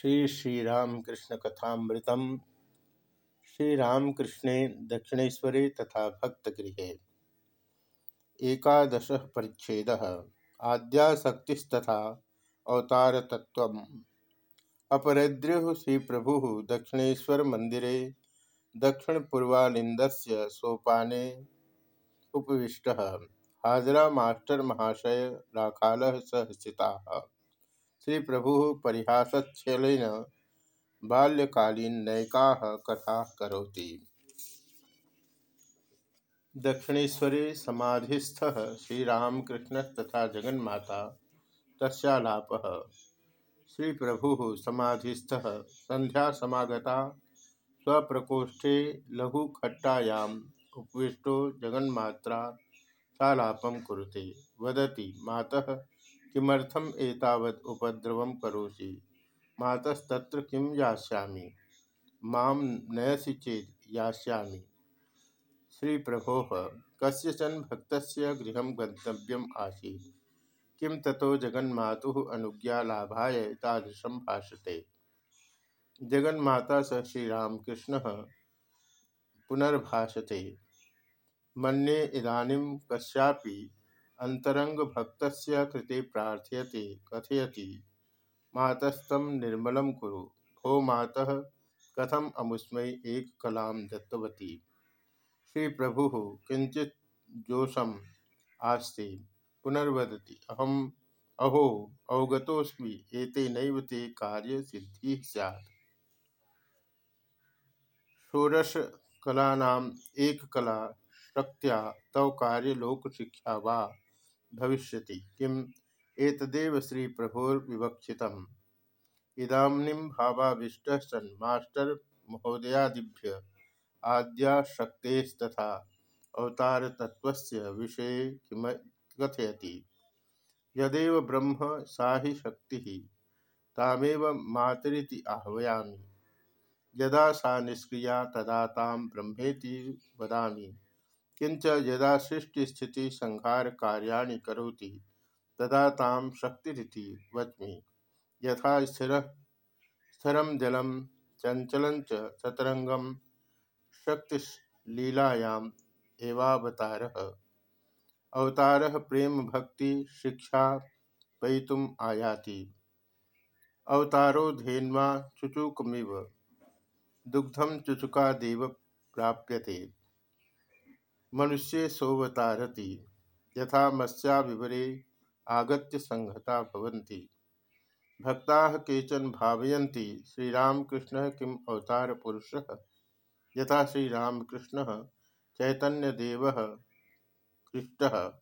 श्री श्री श्रीरामकृष्ण कथामृतम श्रीरामकृष्णे दक्षिणेश्वरे तथा भक्तगृहे। एकादश परिच्छेद। आद्याशक्तिस्तथा अवतार तत्व अपरेद्रु श्री प्रभु दक्षिणेश्वर मंदिरे दक्षिण पूर्वालिंदस्य सोपाने। उपविष्ट। हाजरा मास्टर महाशय राखाल सह स्थिता श्री प्रभु परिहासच्छलेन बाल्यकालीन नैका कथा करोति। दक्षिणेश्वरे समाधिस्थ श्रीरामकृष्ण तथा जगन्माता तस्लाप श्री प्रभु समाधिस्थ संध्या समागता स्वप्रकोष्ठे लघुखट्टायाम् उपविष्टो जगन्मात्रा सालापं कुरुते। वदति, मातः किमर्थम एतावत् उपद्रवं करोषि? मातस्तत्र किं यास्यामि? माँ नयसि चेत् यास्यामि। श्री प्रभो कस्यचन भक्तस्य गृहं गन्तव्यम् आसीत्। किं ततो जगन्मातुः अनुज्ञालाभाय तादृशं भाषते? जगन्माता स श्रीरामकृष्णः पुनर्भाषते। मन्ये इदानीं कस्यापि अंतरंग भक्त कृते प्रार्थयते, कथयति। मातस्तम निर्मल कुरु। भो मातः, कथम अमुस्म एक कला दत्तवती। श्री प्रभु किंचित जोशम आस्ते। पुनर्वदति। अहम अहो अवगतोस्मि एते नैव ते कार्य सिद्धि स्यात्। षोडश कलानाम एक कला, शक्त्या तव कार्य लोक शिक्षा वा? भविष्यति। किम एतदेव श्री प्रभोर्विवक्षितम् इदानीं भावाविष्ट सन् मास्टर महोदयादिभ्य आद्याशक्तेस्तथा अवतारतत्त्वस्य विषये किम कथयति? यदेव ब्रह्म सा ही शक्ति, तामेव मातरिति आह्वयामि। यदा सा निष्क्रिया तदा तां ब्रह्मेति वदामि। किंच यदा सृष्टि स्थिति संहार कार्याणि करोति, तदा ताम शक्तिरिति वच्मि। यथा स्थिर स्थिरम जलम चंचलं च सतरंगम शक्तिलीलायाम एवावतार। अवतार प्रेम, भक्ति, शिक्षा पयितुम आयाति। अवतारो धेन्वा चुचुकमिव दुग्धम चुचुकादेव प्राप्यते। मनुष्य सोवतारति, यथा मत्स्या विवरे आगत्य संहता भवन्ति। भक्ता केचन भावयन्ति, श्रीरामकृष्ण किम अवतार पुरुष यथा श्रीरामकृष्ण, चैतन्यदेव, कृष्ण।